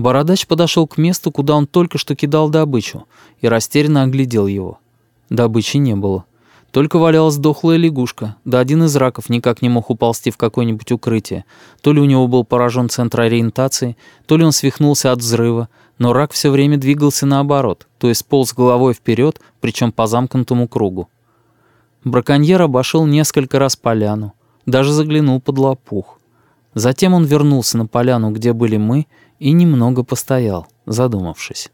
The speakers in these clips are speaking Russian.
Бородач подошел к месту, куда он только что кидал добычу, и растерянно оглядел его. Добычи не было. Только валялась дохлая лягушка, да один из раков никак не мог уползти в какое-нибудь укрытие. То ли у него был поражен центр ориентации, то ли он свихнулся от взрыва, но рак все время двигался наоборот, то есть полз головой вперед, причем по замкнутому кругу. Браконьер обошел несколько раз поляну, даже заглянул под лопух. Затем он вернулся на поляну, где были мы, и немного постоял, задумавшись.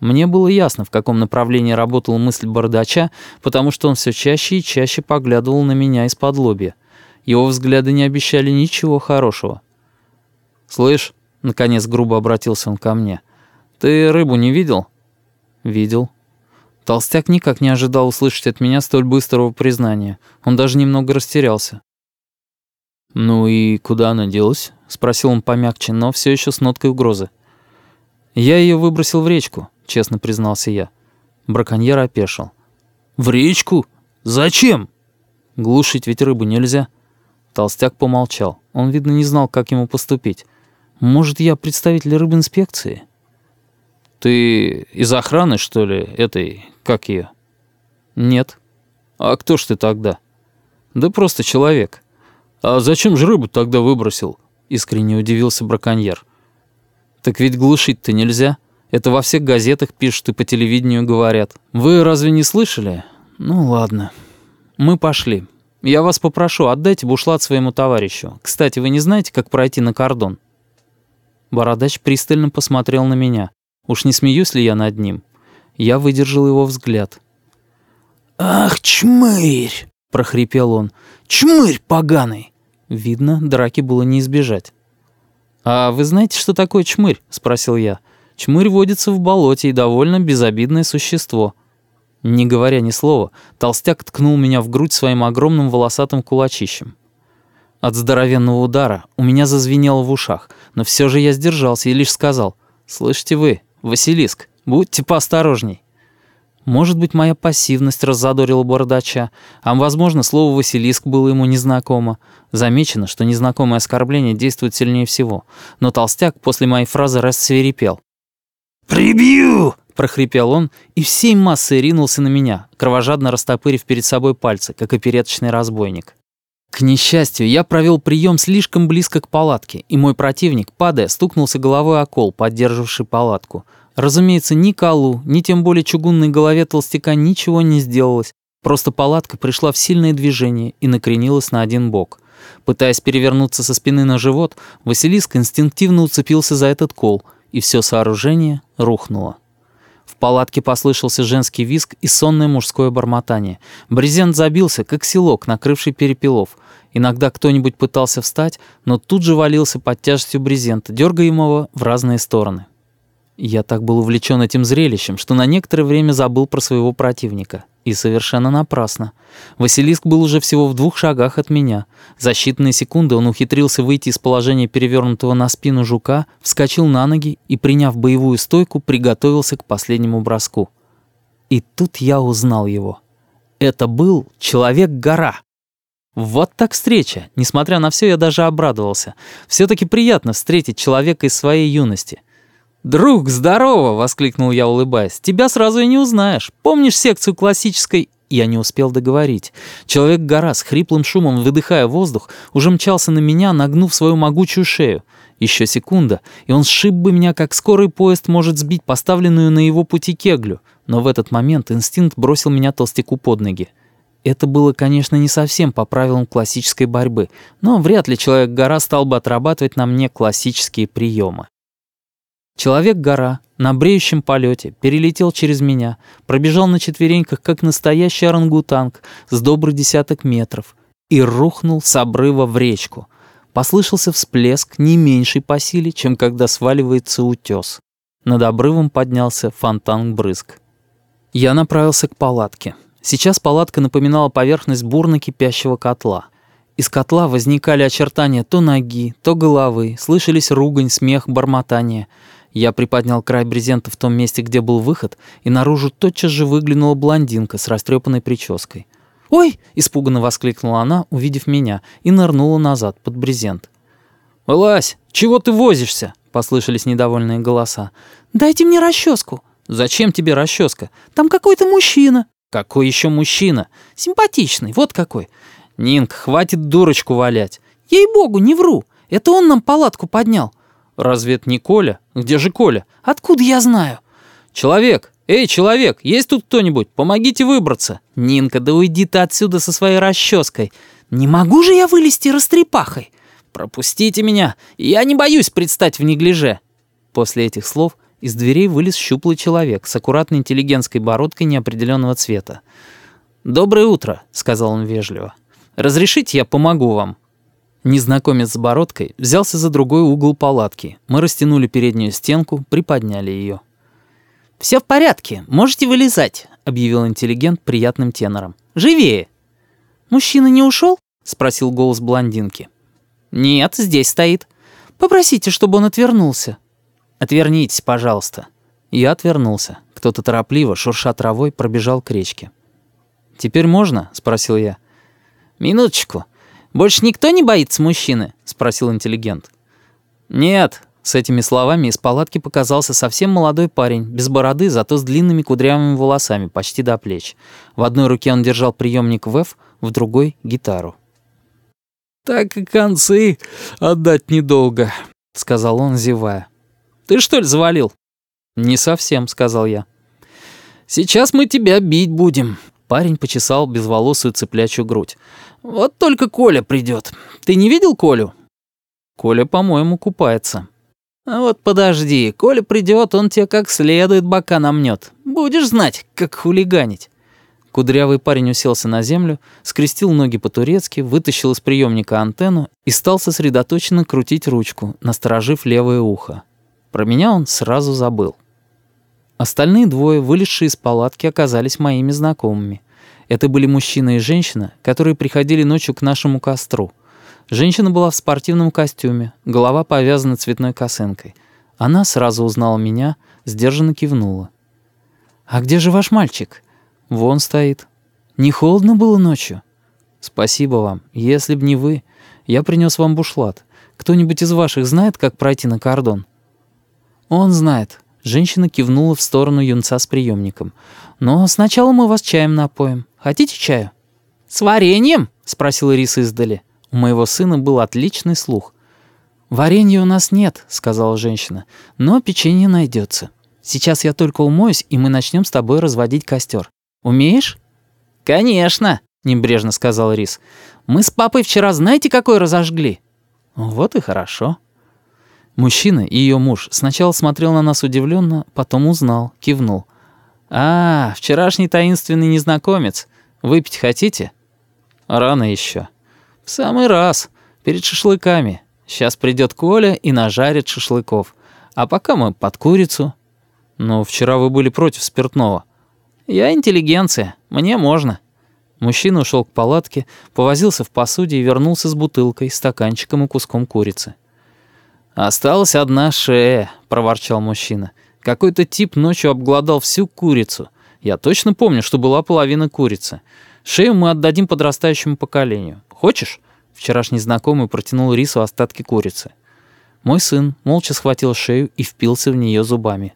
Мне было ясно, в каком направлении работала мысль бардача, потому что он все чаще и чаще поглядывал на меня из-под лобья. Его взгляды не обещали ничего хорошего. «Слышь», — наконец грубо обратился он ко мне, — «ты рыбу не видел?» «Видел». Толстяк никак не ожидал услышать от меня столь быстрого признания. Он даже немного растерялся. «Ну и куда она делась?» — спросил он помягче, но все еще с ноткой угрозы. «Я ее выбросил в речку», — честно признался я. Браконьер опешил. «В речку? Зачем?» «Глушить ведь рыбу нельзя». Толстяк помолчал. Он, видно, не знал, как ему поступить. «Может, я представитель рыбинспекции?» «Ты из охраны, что ли, этой, как ее?» «Нет». «А кто ж ты тогда?» «Да просто человек». «А зачем же рыбу тогда выбросил?» — искренне удивился браконьер. «Так ведь глушить-то нельзя. Это во всех газетах пишут и по телевидению говорят. Вы разве не слышали? Ну ладно. Мы пошли. Я вас попрошу, отдайте бушлат своему товарищу. Кстати, вы не знаете, как пройти на кордон?» Бородач пристально посмотрел на меня. Уж не смеюсь ли я над ним? Я выдержал его взгляд. «Ах, чмырь!» — прохрипел он. «Чмырь поганый! Видно, драки было не избежать. «А вы знаете, что такое чмырь?» — спросил я. «Чмырь водится в болоте и довольно безобидное существо». Не говоря ни слова, толстяк ткнул меня в грудь своим огромным волосатым кулачищем. От здоровенного удара у меня зазвенело в ушах, но все же я сдержался и лишь сказал «Слышите вы, Василиск, будьте поосторожней». Может быть, моя пассивность раззадорила бородача, а, возможно, слово «Василиск» было ему незнакомо. Замечено, что незнакомое оскорбление действует сильнее всего. Но толстяк после моей фразы рассверепел. «Прибью!» — прохрипел он, и всей массой ринулся на меня, кровожадно растопырив перед собой пальцы, как опереточный разбойник. К несчастью, я провел прием слишком близко к палатке, и мой противник, падая, стукнулся головой о кол, поддерживавший палатку. Разумеется, ни колу, ни тем более чугунной голове толстяка ничего не сделалось, просто палатка пришла в сильное движение и накренилась на один бок. Пытаясь перевернуться со спины на живот, Василиск инстинктивно уцепился за этот кол, и все сооружение рухнуло. В палатке послышался женский визг и сонное мужское бормотание. Брезент забился, как селок, накрывший перепелов. Иногда кто-нибудь пытался встать, но тут же валился под тяжестью брезента, дергаемого в разные стороны. Я так был увлечен этим зрелищем, что на некоторое время забыл про своего противника. И совершенно напрасно. Василиск был уже всего в двух шагах от меня. За считанные секунды он ухитрился выйти из положения перевернутого на спину жука, вскочил на ноги и, приняв боевую стойку, приготовился к последнему броску. И тут я узнал его. Это был Человек-гора. Вот так встреча. Несмотря на все, я даже обрадовался. Все-таки приятно встретить человека из своей юности. «Друг, здорово!» — воскликнул я, улыбаясь. «Тебя сразу и не узнаешь. Помнишь секцию классической...» Я не успел договорить. Человек-гора с хриплым шумом, выдыхая воздух, уже мчался на меня, нагнув свою могучую шею. Еще секунда, и он сшиб бы меня, как скорый поезд может сбить поставленную на его пути кеглю. Но в этот момент инстинкт бросил меня толстяку под ноги. Это было, конечно, не совсем по правилам классической борьбы, но вряд ли Человек-гора стал бы отрабатывать на мне классические приемы. Человек-гора на бреющем полете перелетел через меня, пробежал на четвереньках, как настоящий орангутанг, с добрый десяток метров, и рухнул с обрыва в речку. Послышался всплеск, не меньший по силе, чем когда сваливается утес. Над обрывом поднялся фонтан-брызг. Я направился к палатке. Сейчас палатка напоминала поверхность бурно кипящего котла. Из котла возникали очертания то ноги, то головы, слышались ругань, смех, бормотание — я приподнял край брезента в том месте, где был выход, и наружу тотчас же выглянула блондинка с растрепанной прической. «Ой!» — испуганно воскликнула она, увидев меня, и нырнула назад под брезент. «Вылазь! Чего ты возишься?» — послышались недовольные голоса. «Дайте мне расческу». «Зачем тебе расческа? Там какой-то мужчина». «Какой еще мужчина?» «Симпатичный, вот какой». «Нинк, хватит дурочку валять». «Ей-богу, не вру. Это он нам палатку поднял». «Разве это не Коля? Где же Коля?» «Откуда я знаю?» «Человек! Эй, человек, есть тут кто-нибудь? Помогите выбраться!» «Нинка, да уйди ты отсюда со своей расческой!» «Не могу же я вылезти растрепахой!» «Пропустите меня! Я не боюсь предстать в неглиже!» После этих слов из дверей вылез щуплый человек с аккуратной интеллигентской бородкой неопределенного цвета. «Доброе утро», — сказал он вежливо. «Разрешите, я помогу вам?» Незнакомец с бородкой взялся за другой угол палатки. Мы растянули переднюю стенку, приподняли ее. «Все в порядке, можете вылезать», — объявил интеллигент приятным тенором. «Живее!» «Мужчина не ушел? спросил голос блондинки. «Нет, здесь стоит». «Попросите, чтобы он отвернулся». «Отвернитесь, пожалуйста». Я отвернулся. Кто-то торопливо, шурша травой, пробежал к речке. «Теперь можно?» — спросил я. «Минуточку. Больше никто не боится мужчины?» — спросил интеллигент. «Нет». С этими словами из палатки показался совсем молодой парень, без бороды, зато с длинными кудрявыми волосами, почти до плеч. В одной руке он держал приемник ВЭФ, в другой — гитару. «Так и концы отдать недолго», — сказал он, зевая. «Ты что ли завалил?» «Не совсем», — сказал я. «Сейчас мы тебя бить будем». Парень почесал безволосую цыплячью грудь. «Вот только Коля придет. Ты не видел Колю?» «Коля, по-моему, купается». «А вот подожди, Коля придет, он тебе как следует бока намнет. Будешь знать, как хулиганить». Кудрявый парень уселся на землю, скрестил ноги по-турецки, вытащил из приемника антенну и стал сосредоточенно крутить ручку, насторожив левое ухо. Про меня он сразу забыл. Остальные двое, вылезшие из палатки, оказались моими знакомыми. Это были мужчина и женщина, которые приходили ночью к нашему костру. Женщина была в спортивном костюме, голова повязана цветной косынкой. Она сразу узнала меня, сдержанно кивнула. «А где же ваш мальчик?» Вон стоит. Не холодно было ночью? Спасибо вам. Если б не вы, я принес вам бушлат. Кто-нибудь из ваших знает, как пройти на кордон? Он знает. Женщина кивнула в сторону юнца с приемником. Но сначала мы вас чаем напоим. Хотите чаю? С вареньем? спросил Ирис издали. У моего сына был отличный слух. «Варенья у нас нет», — сказала женщина, — «но печенье найдется. Сейчас я только умоюсь, и мы начнем с тобой разводить костер. Умеешь?» «Конечно», — небрежно сказал Рис. «Мы с папой вчера знаете, какой разожгли?» «Вот и хорошо». Мужчина и ее муж сначала смотрел на нас удивленно, потом узнал, кивнул. «А, вчерашний таинственный незнакомец. Выпить хотите?» «Рано еще. «В самый раз. Перед шашлыками. Сейчас придет Коля и нажарит шашлыков. А пока мы под курицу». «Но вчера вы были против спиртного». «Я интеллигенция, мне можно». Мужчина ушел к палатке, повозился в посуде и вернулся с бутылкой, стаканчиком и куском курицы. «Осталась одна шея», — проворчал мужчина. «Какой-то тип ночью обглодал всю курицу. Я точно помню, что была половина курицы. Шею мы отдадим подрастающему поколению. Хочешь?» Вчерашний знакомый протянул рису остатки курицы. Мой сын молча схватил шею и впился в нее зубами.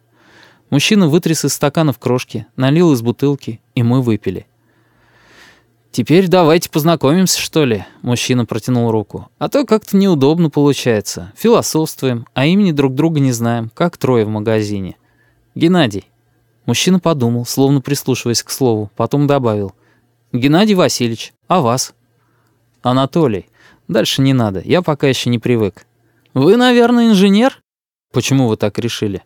Мужчина вытряс из стаканов крошки, налил из бутылки, и мы выпили. «Теперь давайте познакомимся, что ли?» Мужчина протянул руку. «А то как-то неудобно получается. Философствуем, а имени друг друга не знаем, как трое в магазине. Геннадий». Мужчина подумал, словно прислушиваясь к слову, потом добавил. «Геннадий Васильевич, а вас?» «Анатолий. Дальше не надо, я пока еще не привык». «Вы, наверное, инженер?» «Почему вы так решили?»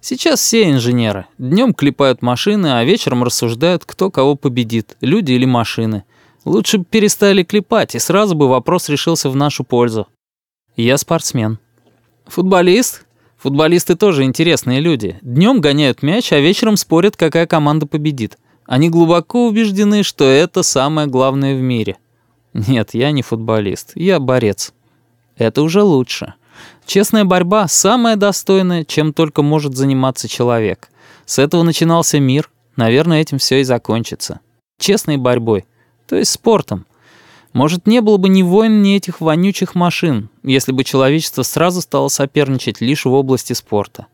Сейчас все инженеры. Днем клепают машины, а вечером рассуждают, кто кого победит, люди или машины. Лучше бы перестали клепать, и сразу бы вопрос решился в нашу пользу. Я спортсмен. Футболист? Футболисты тоже интересные люди. Днем гоняют мяч, а вечером спорят, какая команда победит. Они глубоко убеждены, что это самое главное в мире. Нет, я не футболист, я борец. Это уже лучше. Честная борьба – самое достойное, чем только может заниматься человек. С этого начинался мир, наверное, этим все и закончится. Честной борьбой. То есть спортом. Может, не было бы ни войн, ни этих вонючих машин, если бы человечество сразу стало соперничать лишь в области спорта.